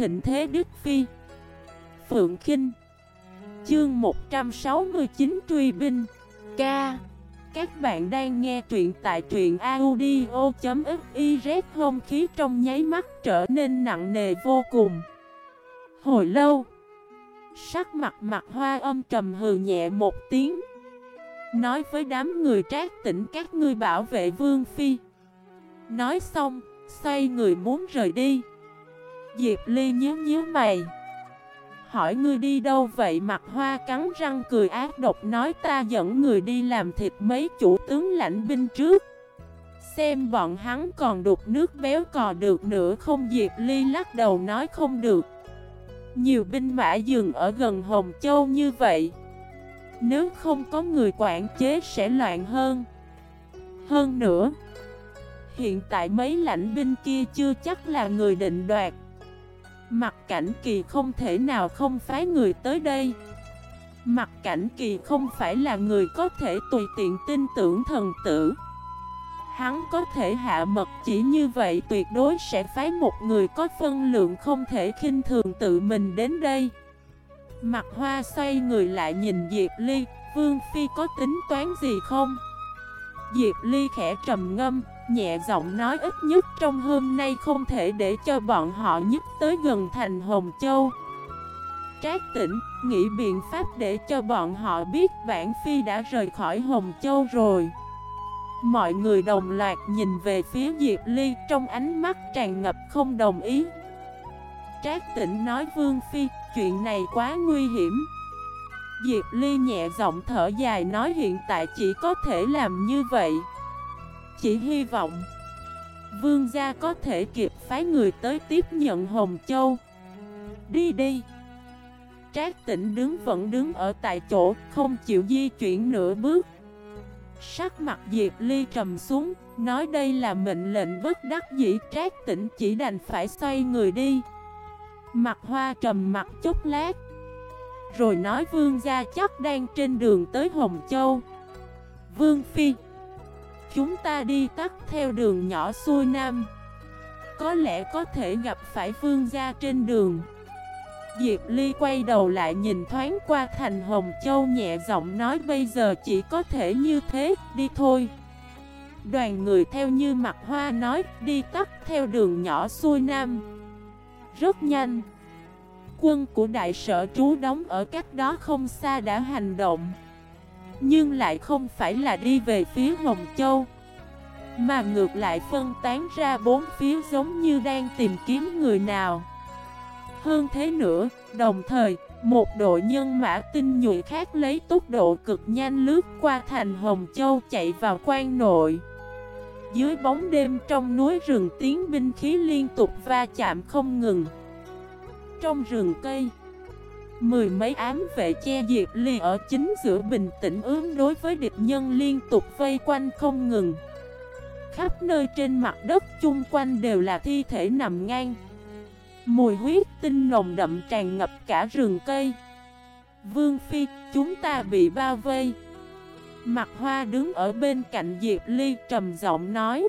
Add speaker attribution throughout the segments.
Speaker 1: thịnh thế Đức Phi. Phượng Kinh. Chương 169 Truy Binh. Ca. Các bạn đang nghe truyện tại truyện audio.xyz Không khí trong nháy mắt trở nên nặng nề vô cùng. Hồi lâu Sắc mặt mặt hoa âm trầm hừ nhẹ một tiếng Nói với đám người trác tỉnh các ngươi bảo vệ Vương Phi. Nói xong, xoay người muốn rời đi. Diệp Ly nhíu nhíu mày. Hỏi ngươi đi đâu vậy? Mặt hoa cắn răng cười ác độc nói ta dẫn người đi làm thịt mấy chủ tướng lãnh binh trước. Xem bọn hắn còn đục nước béo cò được nữa không? Diệp Ly lắc đầu nói không được. Nhiều binh mã dừng ở gần Hồng Châu như vậy. Nếu không có người quản chế sẽ loạn hơn. Hơn nữa, Hiện tại mấy lãnh binh kia chưa chắc là người định đoạt. Mặt cảnh kỳ không thể nào không phái người tới đây. Mặt cảnh kỳ không phải là người có thể tùy tiện tin tưởng thần tử. Hắn có thể hạ mật chỉ như vậy tuyệt đối sẽ phái một người có phân lượng không thể khinh thường tự mình đến đây. Mặt hoa xoay người lại nhìn Diệp Ly, Vương Phi có tính toán gì không? Diệp Ly khẽ trầm ngâm nhẹ giọng nói ít nhất trong hôm nay không thể để cho bọn họ nhất tới gần thành Hồng Châu. Trác tỉnh, nghĩ biện pháp để cho bọn họ biết bản phi đã rời khỏi Hồng Châu rồi. Mọi người đồng loạt nhìn về phía Diệp Ly trong ánh mắt tràn ngập không đồng ý. Trác tỉnh nói Vương Phi, chuyện này quá nguy hiểm. Diệp Ly nhẹ giọng thở dài nói hiện tại chỉ có thể làm như vậy. Chỉ hy vọng Vương gia có thể kịp phái người tới tiếp nhận Hồng Châu. Đi đi. Trác tỉnh đứng vẫn đứng ở tại chỗ, Không chịu di chuyển nửa bước. Sắc mặt Diệp Ly trầm xuống, Nói đây là mệnh lệnh bất đắc dĩ, Trác tỉnh chỉ đành phải xoay người đi. Mặt hoa trầm mặt chốc lát, Rồi nói vương gia chắc đang trên đường tới Hồng Châu. Vương Phi Chúng ta đi tắt theo đường nhỏ xuôi nam. Có lẽ có thể gặp phải vương gia trên đường. Diệp Ly quay đầu lại nhìn thoáng qua thành Hồng Châu nhẹ giọng nói bây giờ chỉ có thể như thế, đi thôi. Đoàn người theo như mặt hoa nói, đi tắt theo đường nhỏ xuôi nam. Rất nhanh Quân của đại sở trú đóng ở cách đó không xa đã hành động nhưng lại không phải là đi về phía Hồng Châu Mà ngược lại phân tán ra bốn phía giống như đang tìm kiếm người nào. Hơn thế nữa, đồng thời, một đội nhân mã tinh nhuệ khác lấy tốc độ cực nhanh lướt qua thành Hồng Châu chạy vào quan nội. Dưới bóng đêm trong núi rừng tiếng binh khí liên tục va chạm không ngừng. Trong rừng cây Mười mấy ám vệ che Diệp Ly ở chính giữa bình tĩnh ứng đối với địch nhân liên tục vây quanh không ngừng. Khắp nơi trên mặt đất chung quanh đều là thi thể nằm ngang. Mùi huyết tinh nồng đậm tràn ngập cả rừng cây. Vương Phi, chúng ta bị bao vây. Mặt hoa đứng ở bên cạnh Diệp Ly trầm giọng nói.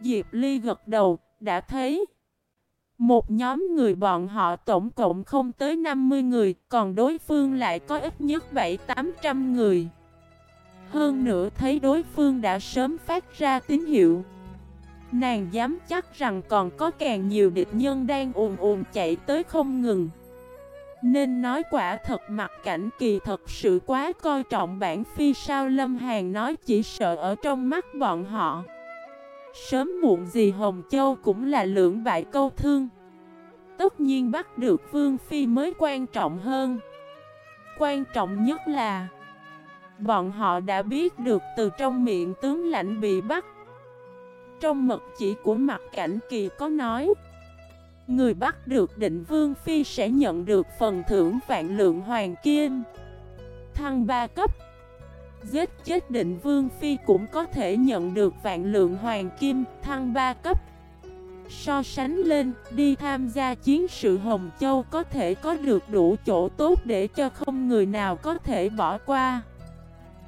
Speaker 1: Diệp Ly gật đầu, đã thấy một nhóm người bọn họ tổng cộng không tới 50 người, còn đối phương lại có ít nhất 7-800 người. Hơn nữa thấy đối phương đã sớm phát ra tín hiệu. Nàng dám chắc rằng còn có càng nhiều địch nhân đang ùn ùn chạy tới không ngừng. Nên nói quả thật mặt cảnh kỳ thật sự quá coi trọng bản phi sao Lâm Hàn nói chỉ sợ ở trong mắt bọn họ. Sớm muộn gì Hồng Châu cũng là lưỡng bại câu thương. Tất nhiên bắt được Vương Phi mới quan trọng hơn. Quan trọng nhất là, Bọn họ đã biết được từ trong miệng tướng lãnh bị bắt. Trong mật chỉ của mặt cảnh kỳ có nói, Người bắt được định Vương Phi sẽ nhận được phần thưởng vạn lượng hoàng kim. Thăng ba cấp. Giết chết định Vương Phi cũng có thể nhận được vạn lượng hoàng kim thăng 3 cấp. So sánh lên, đi tham gia chiến sự Hồng Châu có thể có được đủ chỗ tốt để cho không người nào có thể bỏ qua.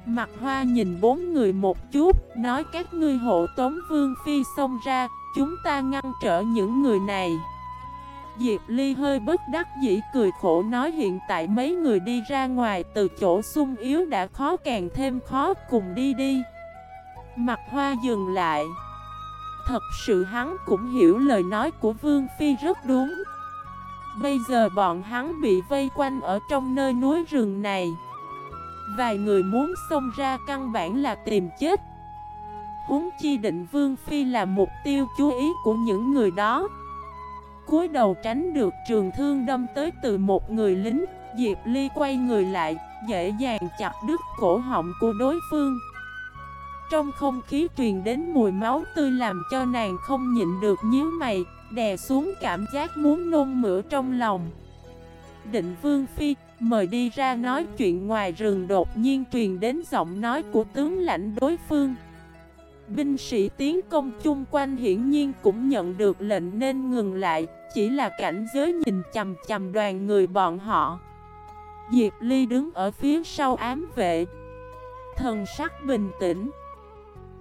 Speaker 1: Mặt hoa nhìn bốn người một chút, nói các ngươi hộ tống Vương Phi xông ra, chúng ta ngăn trở những người này. Diệp Ly hơi bất đắc dĩ cười khổ nói hiện tại mấy người đi ra ngoài từ chỗ sung yếu đã khó càng thêm khó cùng đi đi. Mặt hoa dừng lại. Thật sự hắn cũng hiểu lời nói của Vương Phi rất đúng. Bây giờ bọn hắn bị vây quanh ở trong nơi núi rừng này. Vài người muốn xông ra căn bản là tìm chết. Huống chi định Vương Phi là mục tiêu chú ý của những người đó cúi đầu tránh được trường thương đâm tới từ một người lính. Diệp Ly quay người lại, dễ dàng chặt đứt cổ họng của đối phương. Trong không khí truyền đến mùi máu tươi làm cho nàng không nhịn được nhíu mày Đè xuống cảm giác muốn nôn mửa trong lòng. Định Vương Phi, mời đi ra nói chuyện ngoài rừng đột nhiên truyền đến giọng nói của tướng lãnh đối phương. Binh sĩ tiến công chung quanh hiển nhiên cũng nhận được lệnh nên ngừng lại, Chỉ là cảnh giới nhìn chầm chầm đoàn người bọn họ. Diệp Ly đứng ở phía sau ám vệ. Thần sắc bình tĩnh.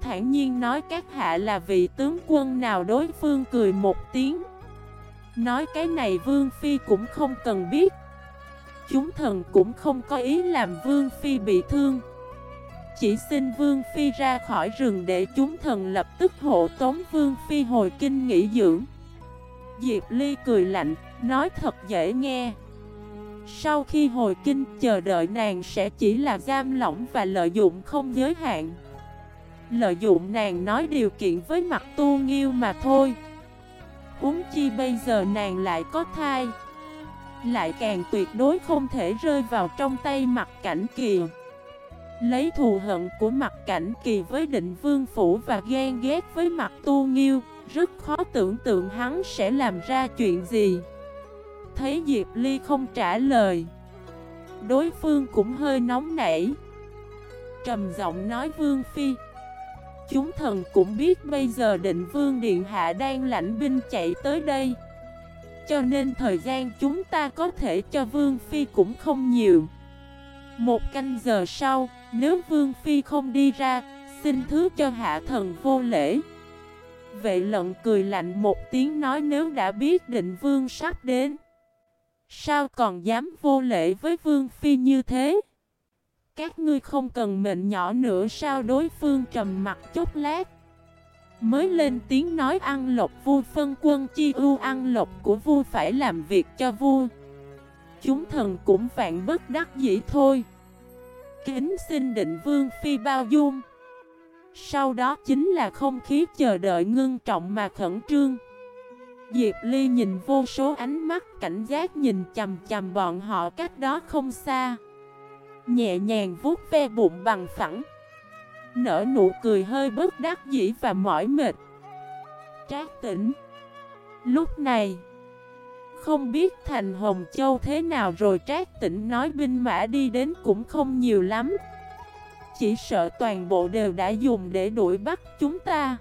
Speaker 1: Thản nhiên nói các hạ là vị tướng quân nào đối phương cười một tiếng. Nói cái này Vương Phi cũng không cần biết. Chúng thần cũng không có ý làm Vương Phi bị thương chỉ xin Vương Phi ra khỏi rừng để chúng thần lập tức hộ tống Vương Phi hồi kinh nghỉ dưỡng. Diệp Ly cười lạnh, nói thật dễ nghe. Sau khi hồi kinh chờ đợi nàng sẽ chỉ là giam lỏng và lợi dụng không giới hạn. Lợi dụng nàng nói điều kiện với mặt tu nghiêu mà thôi. Uống chi bây giờ nàng lại có thai. Lại càng tuyệt đối không thể rơi vào trong tay mặt cảnh kìa. Lấy thù hận của mặt cảnh kỳ với định vương phủ và ghen ghét với mặt tu nghiêu, Rất khó tưởng tượng hắn sẽ làm ra chuyện gì. Thấy Diệp Ly không trả lời, Đối phương cũng hơi nóng nảy. Trầm giọng nói Vương Phi, Chúng thần cũng biết bây giờ định Vương Điện Hạ đang lãnh binh chạy tới đây, Cho nên thời gian chúng ta có thể cho Vương Phi cũng không nhiều. Một canh giờ sau nếu Vương Phi không đi ra, xin thứ cho hạ thần vô lễ. Vệ lận cười lạnh một tiếng nói nếu đã biết định Vương sắp đến. Sao còn dám vô lễ với Vương Phi như thế? Các ngươi không cần mệnh nhỏ nữa sao đối phương trầm mặt chút lát. Mới lên tiếng nói ăn lộc vua phân quân chi ưu ăn lộc của vua phải làm việc cho vua. Chúng thần cũng vạn bất đắc dĩ thôi kính xin định vương phi bao dung. Sau đó chính là không khí chờ đợi ngưng trọng mà khẩn trương. Diệp Ly nhìn vô số ánh mắt, cảnh giác nhìn chầm chầm bọn họ cách đó không xa. Nhẹ nhàng vuốt ve bụng bằng phẳng. Nở nụ cười hơi bất đắc dĩ và mỏi mệt. Trác tỉnh. Lúc này không biết thành Hồng Châu thế nào rồi, Trác tỉnh nói binh mã đi đến cũng không nhiều lắm. Chỉ sợ toàn bộ đều đã dùng để đuổi bắt chúng ta.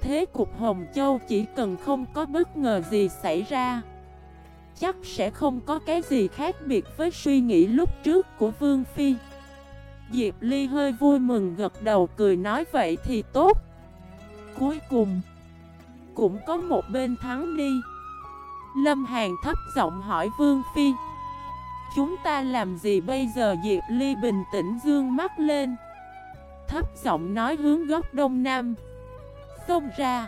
Speaker 1: Thế cục Hồng Châu chỉ cần không có bất ngờ gì xảy ra, Chắc sẽ không có cái gì khác biệt với suy nghĩ lúc trước của Vương Phi. Diệp Ly hơi vui mừng gật đầu cười nói vậy thì tốt. Cuối cùng, Cũng có một bên thắng đi. Lâm Hàn thấp giọng hỏi Vương Phi. Chúng ta làm gì bây giờ? Diệp Ly bình tĩnh dương mắt lên. Thấp giọng nói hướng góc đông nam. Xông ra.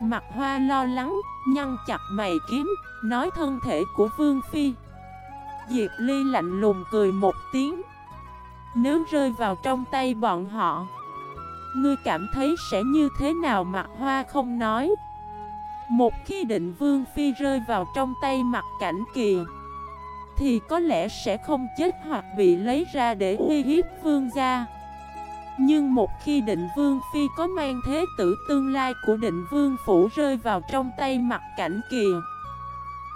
Speaker 1: Mặt hoa lo lắng, Nhăn chặt mày kiếm, Nói thân thể của Vương Phi. Diệp Ly lạnh lùng cười một tiếng. Nếu rơi vào trong tay bọn họ, Ngươi cảm thấy sẽ như thế nào? Mặt hoa không nói một khi định vương phi rơi vào trong tay mặt cảnh kỳ Thì có lẽ sẽ không chết hoặc bị lấy ra để uy hiếp vương gia. Nhưng một khi định vương phi có mang thế tử tương lai của định vương phủ rơi vào trong tay mặt cảnh kỳ,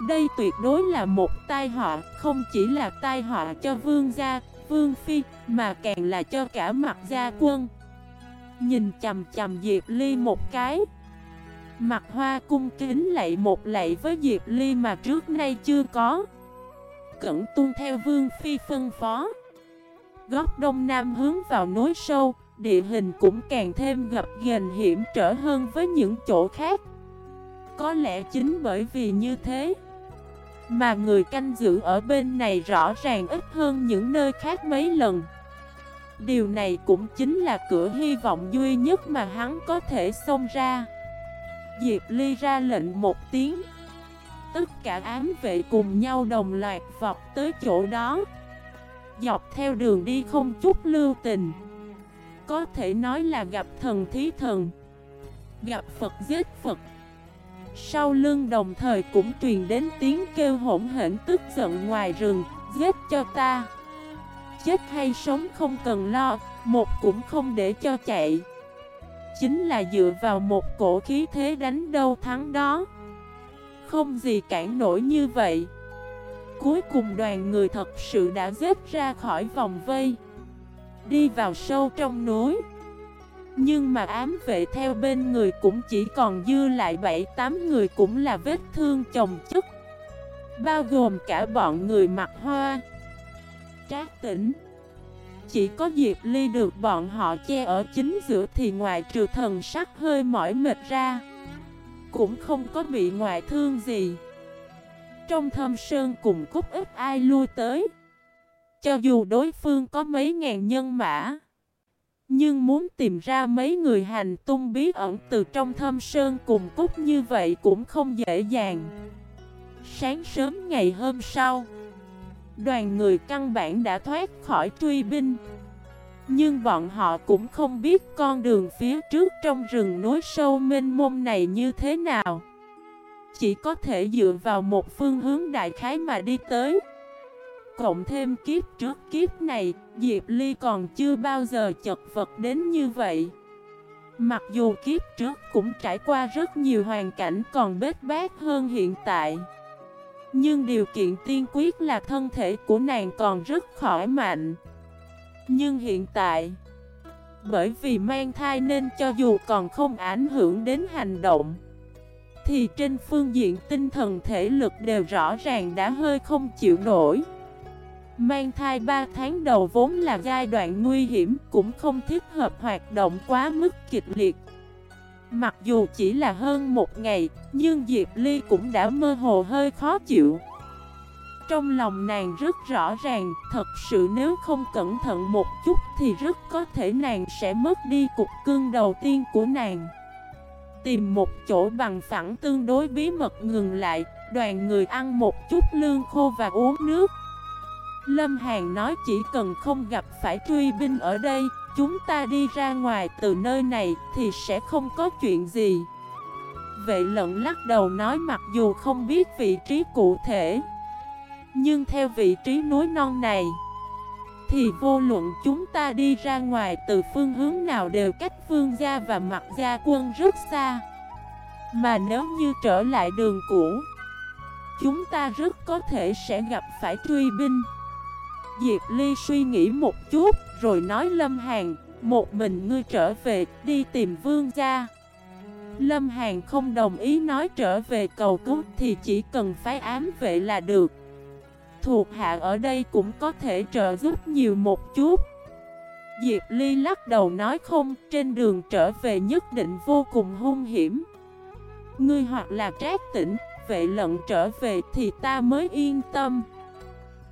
Speaker 1: Đây tuyệt đối là một tai họa, không chỉ là tai họa cho vương gia, vương phi, mà càng là cho cả mặt gia quân. Nhìn chầm chầm Diệp Ly một cái Mặt hoa cung kính lạy một lạy với Diệp Ly mà trước nay chưa có. Cẩn tuân theo Vương Phi phân phó. Góc đông nam hướng vào núi sâu, Địa hình cũng càng thêm gặp ghềnh hiểm trở hơn với những chỗ khác. Có lẽ chính bởi vì như thế Mà người canh giữ ở bên này rõ ràng ít hơn những nơi khác mấy lần. Điều này cũng chính là cửa hy vọng duy nhất mà hắn có thể xông ra. Diệp Ly ra lệnh một tiếng. Tất cả ám vệ cùng nhau đồng loạt vọt tới chỗ đó. Dọc theo đường đi không chút lưu tình. Có thể nói là gặp thần thí thần. Gặp Phật giết Phật. Sau lưng đồng thời cũng truyền đến tiếng kêu hỗn hển tức giận ngoài rừng, Giết cho ta! Chết hay sống không cần lo, Một cũng không để cho chạy. Chính là dựa vào một cổ khí thế đánh đâu thắng đó. Không gì cản nổi như vậy. Cuối cùng đoàn người thật sự đã giết ra khỏi vòng vây. Đi vào sâu trong núi. Nhưng mà ám vệ theo bên người cũng chỉ còn dư lại 7-8 người cũng là vết thương chồng chất. Bao gồm cả bọn người mặc hoa, Trác tỉnh chỉ có Diệp Ly được bọn họ che ở chính giữa thì ngoài trừ thần sắc hơi mỏi mệt ra, Cũng không có bị ngoại thương gì. Trong thâm sơn cùng cúc ít ai lui tới? Cho dù đối phương có mấy ngàn nhân mã, Nhưng muốn tìm ra mấy người hành tung bí ẩn từ trong thâm sơn cùng cúc như vậy cũng không dễ dàng. Sáng sớm ngày hôm sau Đoàn người căn bản đã thoát khỏi truy binh. Nhưng bọn họ cũng không biết con đường phía trước trong rừng núi sâu mênh mông này như thế nào. Chỉ có thể dựa vào một phương hướng đại khái mà đi tới. Cộng thêm kiếp trước kiếp này, Diệp Ly còn chưa bao giờ chật vật đến như vậy. Mặc dù kiếp trước cũng trải qua rất nhiều hoàn cảnh còn bết bát hơn hiện tại. Nhưng điều kiện tiên quyết là thân thể của nàng còn rất khỏe mạnh. Nhưng hiện tại, Bởi vì mang thai nên cho dù còn không ảnh hưởng đến hành động, thì trên phương diện tinh thần thể lực đều rõ ràng đã hơi không chịu nổi. Mang thai 3 tháng đầu vốn là giai đoạn nguy hiểm, Cũng không thích hợp hoạt động quá mức kịch liệt Mặc dù chỉ là hơn một ngày, Nhưng Diệp Ly cũng đã mơ hồ hơi khó chịu. Trong lòng nàng rất rõ ràng, Thật sự nếu không cẩn thận một chút Thì rất có thể nàng sẽ mất đi cục cương đầu tiên của nàng. Tìm một chỗ bằng phẳng tương đối bí mật ngừng lại, Đoàn người ăn một chút lương khô và uống nước. Lâm Hàn nói chỉ cần không gặp phải truy binh ở đây, Chúng ta đi ra ngoài từ nơi này thì sẽ không có chuyện gì. Vệ lận lắc đầu nói mặc dù không biết vị trí cụ thể, Nhưng theo vị trí núi non này, Thì vô luận chúng ta đi ra ngoài từ phương hướng nào đều cách phương gia và mặt gia quân rất xa. Mà nếu như trở lại đường cũ, Chúng ta rất có thể sẽ gặp phải truy binh. Diệp Ly suy nghĩ một chút, Rồi nói Lâm Hàn, Một mình ngươi trở về, đi tìm vương gia. Lâm Hàn không đồng ý nói trở về cầu cứu Thì chỉ cần phái ám vệ là được. Thuộc hạ ở đây cũng có thể trợ giúp nhiều một chút. Diệp Ly lắc đầu nói không, Trên đường trở về nhất định vô cùng hung hiểm. Ngươi hoặc là trác tỉnh, Vệ lận trở về thì ta mới yên tâm.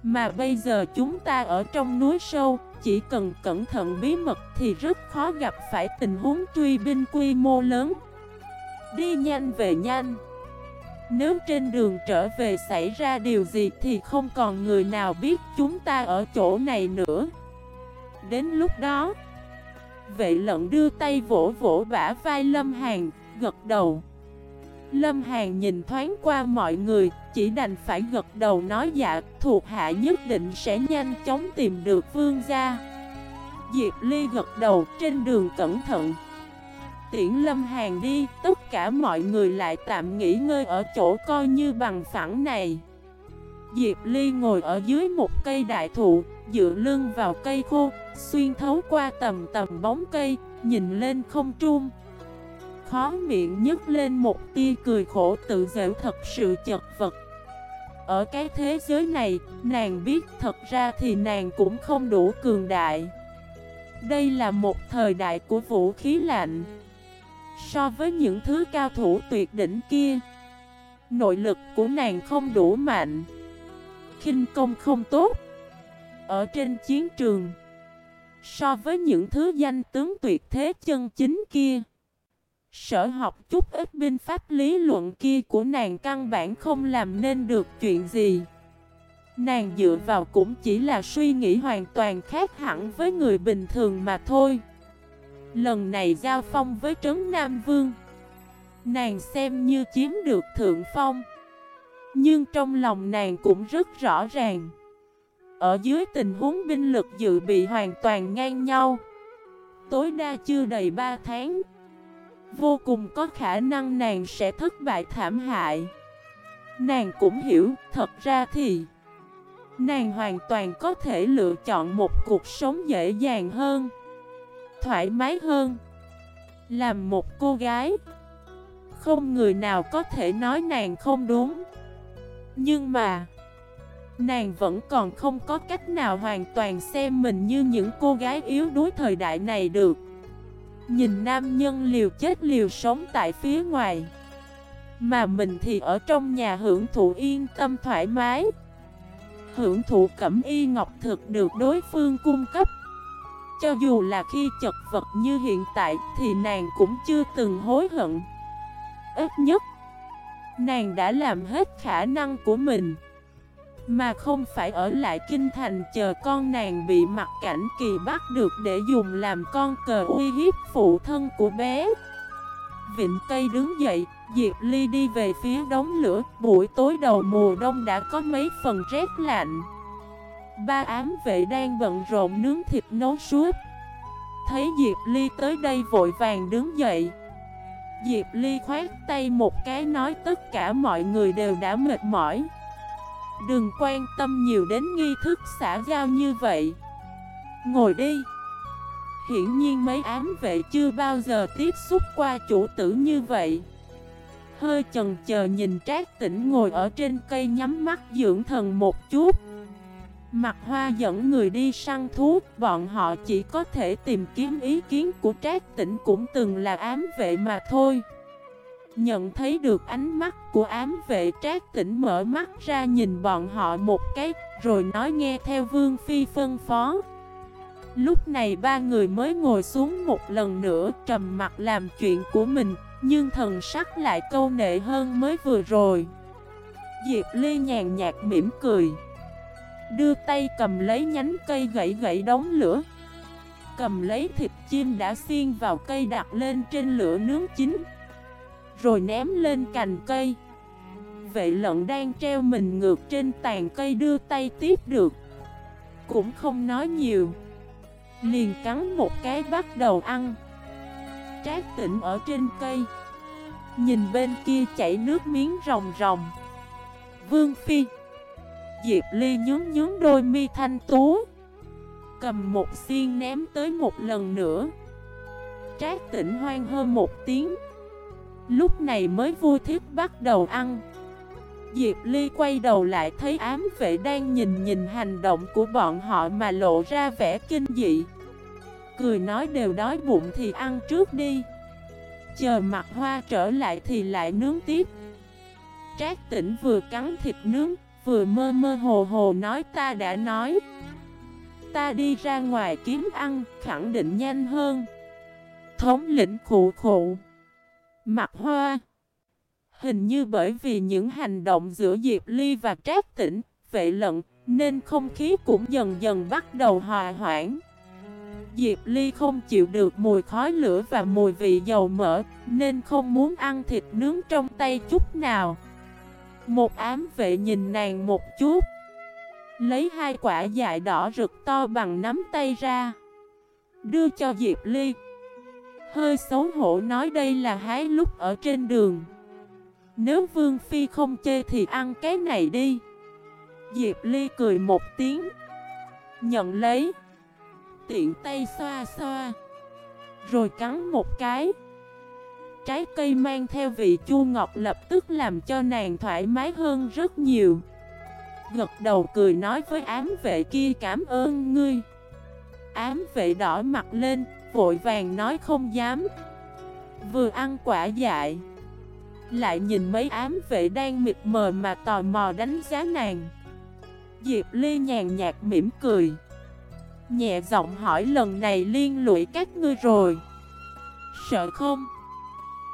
Speaker 1: Mà bây giờ chúng ta ở trong núi sâu Chỉ cần cẩn thận bí mật thì rất khó gặp phải tình huống truy binh quy mô lớn. Đi nhanh về nhanh. Nếu trên đường trở về xảy ra điều gì thì không còn người nào biết chúng ta ở chỗ này nữa. Đến lúc đó Vệ lận đưa tay vỗ vỗ bả vai Lâm Hàn, gật đầu. Lâm Hàn nhìn thoáng qua mọi người, chỉ đành phải gật đầu nói dạ Thuộc hạ nhất định sẽ nhanh chóng tìm được vương gia Diệp Ly gật đầu trên đường cẩn thận tiễn Lâm Hàn đi, tất cả mọi người lại tạm nghỉ ngơi ở chỗ coi như bằng phẳng này. Diệp Ly ngồi ở dưới một cây đại thụ, dựa lưng vào cây khô, xuyên thấu qua tầm tầm bóng cây, nhìn lên không trung. Khó miệng nhấc lên một tia cười khổ tự dễu thật sự chật vật. Ở cái thế giới này, nàng biết thật ra thì nàng cũng không đủ cường đại. Đây là một thời đại của vũ khí lạnh. So với những thứ cao thủ tuyệt đỉnh kia Nội lực của nàng không đủ mạnh khinh công không tốt Ở trên chiến trường So với những thứ danh tướng tuyệt thế chân chính kia Sở học chút ít binh pháp lý luận kia của nàng căn bản không làm nên được chuyện gì. Nàng dựa vào cũng chỉ là suy nghĩ hoàn toàn khác hẳn với người bình thường mà thôi. Lần này giao phong với Trấn Nam Vương. Nàng xem như chiếm được thượng phong. Nhưng trong lòng nàng cũng rất rõ ràng. Ở dưới tình huống binh lực dự bị hoàn toàn ngang nhau. Tối đa chưa đầy 3 tháng Vô cùng có khả năng nàng sẽ thất bại thảm hại. Nàng cũng hiểu, thật ra thì Nàng hoàn toàn có thể lựa chọn một cuộc sống dễ dàng hơn Thoải mái hơn. Làm một cô gái Không người nào có thể nói nàng không đúng. Nhưng mà Nàng vẫn còn không có cách nào hoàn toàn xem mình như những cô gái yếu đuối thời đại này được. Nhìn nam nhân liều chết liều sống tại phía ngoài. Mà mình thì ở trong nhà hưởng thụ yên tâm thoải mái. Hưởng thụ cẩm y ngọc thực được đối phương cung cấp. Cho dù là khi chật vật như hiện tại Thì nàng cũng chưa từng hối hận. Ít nhất, Nàng đã làm hết khả năng của mình. Mà không phải ở lại kinh thành chờ con nàng bị mặt cảnh kỳ bắt được để dùng làm con cờ uy hiếp phụ thân của bé. Vịnh cây đứng dậy, Diệp Ly đi về phía đống lửa. Buổi tối đầu mùa đông đã có mấy phần rét lạnh. Ba ám vệ đang bận rộn nướng thịt nấu suốt. Thấy Diệp Ly tới đây vội vàng đứng dậy. Diệp Ly khoát tay một cái nói tất cả mọi người đều đã mệt mỏi. Đừng quan tâm nhiều đến nghi thức xã giao như vậy. Ngồi đi. Hiển nhiên mấy ám vệ chưa bao giờ tiếp xúc qua chủ tử như vậy. Hơi chần chờ nhìn trác tỉnh ngồi ở trên cây nhắm mắt dưỡng thần một chút. Mặt hoa dẫn người đi săn thú, Bọn họ chỉ có thể tìm kiếm ý kiến của trác tỉnh cũng từng là ám vệ mà thôi. Nhận thấy được ánh mắt của ám vệ, trác tỉnh mở mắt ra nhìn bọn họ một cái, Rồi nói nghe theo Vương Phi phân phó. Lúc này ba người mới ngồi xuống một lần nữa, trầm mặt làm chuyện của mình, Nhưng thần sắc lại câu nệ hơn mới vừa rồi. Diệp Ly nhàn nhạt mỉm cười. Đưa tay cầm lấy nhánh cây gãy gãy đống lửa. Cầm lấy thịt chim đã xiên vào cây đặt lên trên lửa nướng chín. Rồi ném lên cành cây. Vệ lận đang treo mình ngược trên tàn cây đưa tay tiếp được. Cũng không nói nhiều. Liền cắn một cái bắt đầu ăn. Trác tỉnh ở trên cây. Nhìn bên kia chảy nước miếng rồng rồng. Vương Phi. Diệp Ly nhướng nhướng đôi mi thanh tú. Cầm một xiên ném tới một lần nữa. Trác tỉnh hoang hơn một tiếng. Lúc này mới vui thích bắt đầu ăn. Diệp Ly quay đầu lại thấy ám vệ đang nhìn nhìn hành động của bọn họ mà lộ ra vẻ kinh dị. Cười nói đều đói bụng thì ăn trước đi. Chờ mặt hoa trở lại thì lại nướng tiếp. Trác tỉnh vừa cắn thịt nướng, Vừa mơ mơ hồ hồ nói ta đã nói. Ta đi ra ngoài kiếm ăn, khẳng định nhanh hơn. Thống lĩnh khụ khụ. Mặt hoa Hình như bởi vì những hành động giữa Diệp Ly và Trác Tỉnh, vệ lận, nên không khí cũng dần dần bắt đầu hòa hoãn. Diệp Ly không chịu được mùi khói lửa và mùi vị dầu mỡ, nên không muốn ăn thịt nướng trong tay chút nào. Một ám vệ nhìn nàng một chút, lấy hai quả dại đỏ rực to bằng nắm tay ra, đưa cho Diệp Ly. Hơi xấu hổ nói đây là hái lúc ở trên đường. Nếu Vương Phi không chê thì ăn cái này đi. Diệp Ly cười một tiếng. Nhận lấy. Tiện tay xoa xoa. Rồi cắn một cái. Trái cây mang theo vị chua ngọt lập tức làm cho nàng thoải mái hơn rất nhiều. Gật đầu cười nói với ám vệ kia cảm ơn ngươi. Ám vệ đỏ mặt lên, vội vàng nói không dám Vừa ăn quả dại Lại nhìn mấy ám vệ đang mịt mờ mà tò mò đánh giá nàng Diệp Ly nhàn nhạt mỉm cười Nhẹ giọng hỏi lần này liên lụy các ngươi rồi Sợ không?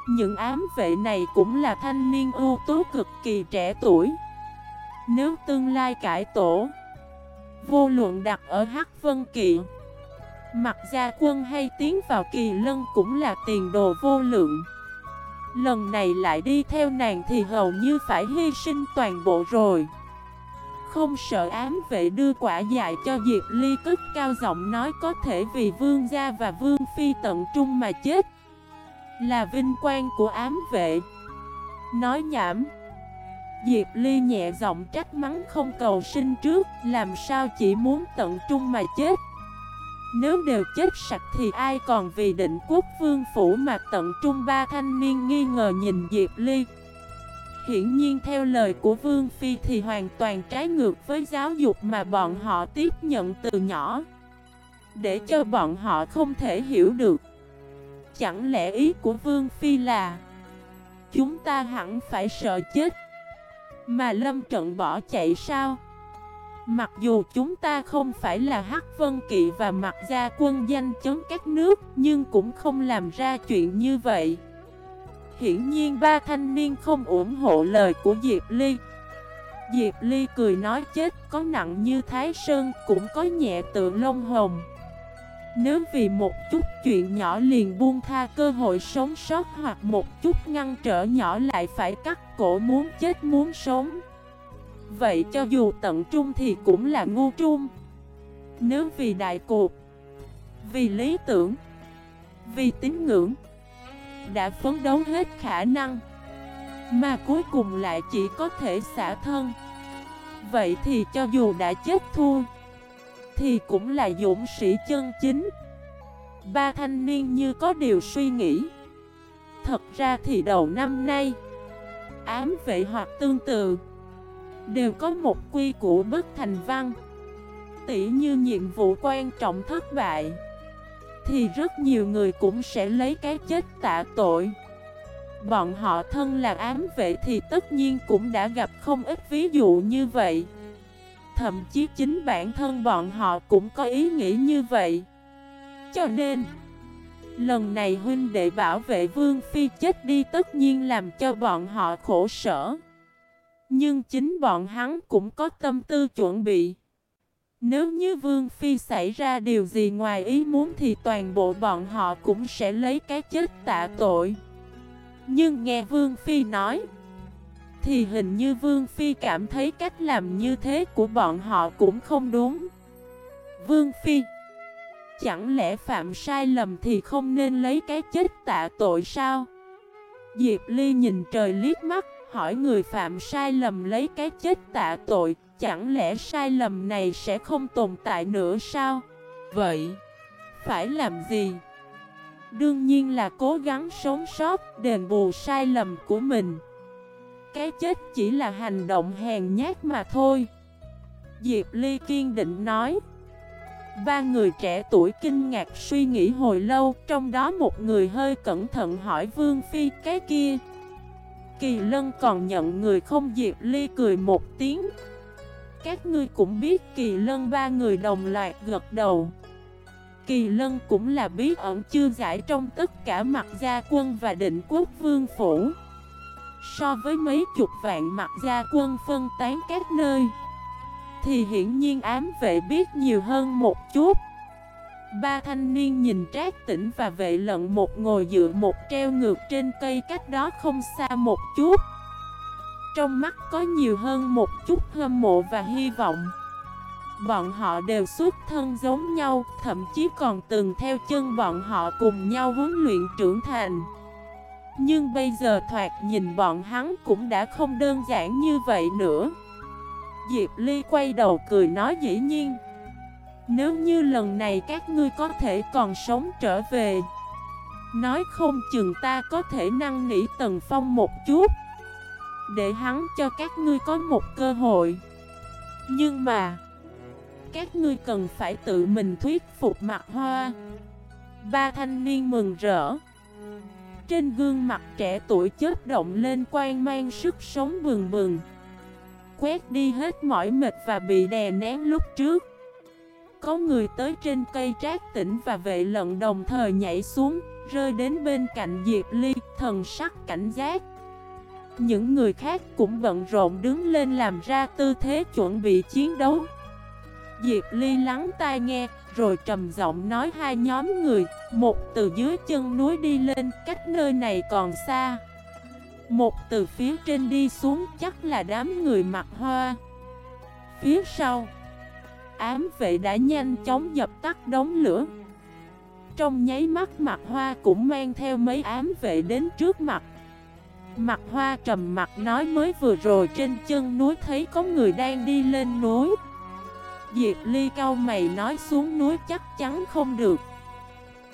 Speaker 1: Những ám vệ này cũng là thanh niên ưu tú cực kỳ trẻ tuổi Nếu tương lai cải tổ Vô luận đặt ở Hắc Vân Kiện. Mặt gia quân hay tiến vào kỳ lân cũng là tiền đồ vô lượng. Lần này lại đi theo nàng thì hầu như phải hy sinh toàn bộ rồi. Không sợ ám vệ đưa quả dại cho Diệp Ly cất cao giọng nói có thể vì vương gia và vương phi tận trung mà chết. Là vinh quang của ám vệ. Nói nhảm. Diệp Ly nhẹ giọng trách mắng không cầu sinh trước, Làm sao chỉ muốn tận trung mà chết nếu đều chết sạch thì ai còn vì định quốc vương phủ mà tận trung ba thanh niên nghi ngờ nhìn Diệp Ly? Hiển nhiên theo lời của Vương Phi thì hoàn toàn trái ngược với giáo dục mà bọn họ tiếp nhận từ nhỏ. Để cho bọn họ không thể hiểu được, Chẳng lẽ ý của Vương Phi là Chúng ta hẳn phải sợ chết Mà lâm trận bỏ chạy sao? Mặc dù chúng ta không phải là Hắc Vân Kỵ và mặc gia quân danh chấn các nước, Nhưng cũng không làm ra chuyện như vậy. Hiển nhiên ba thanh niên không ủng hộ lời của Diệp Ly. Diệp Ly cười nói chết, có nặng như Thái Sơn, cũng có nhẹ tự lông hồng. Nếu vì một chút chuyện nhỏ liền buông tha cơ hội sống sót Hoặc một chút ngăn trở nhỏ lại phải cắt cổ muốn chết muốn sống. Vậy cho dù tận trung thì cũng là ngu trung. Nếu vì đại cuộc Vì lý tưởng, Vì tín ngưỡng Đã phấn đấu hết khả năng Mà cuối cùng lại chỉ có thể xả thân, Vậy thì cho dù đã chết thua Thì cũng là dũng sĩ chân chính. Ba thanh niên như có điều suy nghĩ, Thật ra thì đầu năm nay Ám vệ hoặc tương tự. Đều có một quy củ bất thành văn. Tỉ như nhiệm vụ quan trọng thất bại, Thì rất nhiều người cũng sẽ lấy cái chết tạ tội. Bọn họ thân là ám vệ thì tất nhiên cũng đã gặp không ít ví dụ như vậy. Thậm chí chính bản thân bọn họ cũng có ý nghĩ như vậy. Cho nên, Lần này huynh đệ bảo vệ Vương Phi chết đi tất nhiên làm cho bọn họ khổ sở nhưng chính bọn hắn cũng có tâm tư chuẩn bị. Nếu như Vương Phi xảy ra điều gì ngoài ý muốn thì toàn bộ bọn họ cũng sẽ lấy cái chết tạ tội. Nhưng nghe Vương Phi nói, thì hình như Vương Phi cảm thấy cách làm như thế của bọn họ cũng không đúng. Vương Phi Chẳng lẽ phạm sai lầm thì không nên lấy cái chết tạ tội sao? Diệp Ly nhìn trời liếc mắt hỏi người phạm sai lầm lấy cái chết tạ tội, chẳng lẽ sai lầm này sẽ không tồn tại nữa sao? Vậy, phải làm gì? Đương nhiên là cố gắng sống sót, đền bù sai lầm của mình. Cái chết chỉ là hành động hèn nhát mà thôi. Diệp Ly kiên định nói. Ba người trẻ tuổi kinh ngạc suy nghĩ hồi lâu Trong đó một người hơi cẩn thận hỏi Vương Phi cái kia Kỳ Lân còn nhận người không Diệp Ly cười một tiếng. Các ngươi cũng biết Kỳ Lân ba người đồng loạt gật đầu. Kỳ Lân cũng là bí ẩn chưa giải trong tất cả mặt gia quân và định quốc vương phủ. So với mấy chục vạn mặt gia quân phân tán các nơi, Thì hiển nhiên ám vệ biết nhiều hơn một chút. Ba thanh niên nhìn trác tỉnh và vệ lận một ngồi dựa một treo ngược trên cây cách đó không xa một chút. Trong mắt có nhiều hơn một chút hâm mộ và hy vọng. Bọn họ đều xuất thân giống nhau, Thậm chí còn từng theo chân bọn họ cùng nhau huấn luyện trưởng thành. Nhưng bây giờ thoạt nhìn bọn hắn cũng đã không đơn giản như vậy nữa. Diệp Ly quay đầu cười nói dĩ nhiên nếu như lần này các ngươi có thể còn sống trở về, Nói không chừng ta có thể năn nỉ Tần Phong một chút, Để hắn cho các ngươi có một cơ hội. Nhưng mà, Các ngươi cần phải tự mình thuyết phục mặt hoa. Ba thanh niên mừng rỡ. Trên gương mặt trẻ tuổi chết động lên quan mang sức sống bừng bừng. Quét đi hết mỏi mệt và bị đè nén lúc trước. Có người tới trên cây trác tỉnh và vệ lận đồng thời nhảy xuống Rơi đến bên cạnh Diệp Ly, thần sắc cảnh giác. Những người khác cũng bận rộn đứng lên làm ra tư thế chuẩn bị chiến đấu. Diệp Ly lắng tai nghe, rồi trầm giọng nói hai nhóm người Một từ dưới chân núi đi lên, cách nơi này còn xa. Một từ phía trên đi xuống chắc là đám người mặc hoa. Phía sau Ám vệ đã nhanh chóng dập tắt đống lửa. Trong nháy mắt, mặt hoa cũng mang theo mấy ám vệ đến trước mặt. Mặt hoa trầm mặt nói mới vừa rồi, trên chân núi thấy có người đang đi lên núi. Diệp Ly cao mày nói xuống núi chắc chắn không được.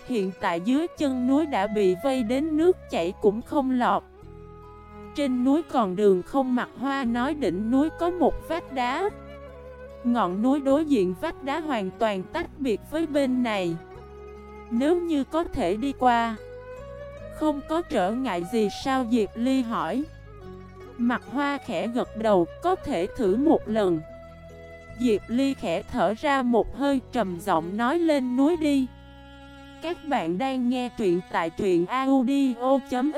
Speaker 1: Hiện tại dưới chân núi đã bị vây đến nước chảy cũng không lọt. Trên núi còn đường không, mặt hoa nói đỉnh núi có một vách đá. Ngọn núi đối diện vách đá hoàn toàn tách biệt với bên này. Nếu như có thể đi qua, Không có trở ngại gì sao Diệp Ly hỏi. Mặt hoa khẽ gật đầu, có thể thử một lần. Diệp Ly khẽ thở ra một hơi, trầm giọng nói lên núi đi. Các bạn đang nghe truyện tại truyện audio.fif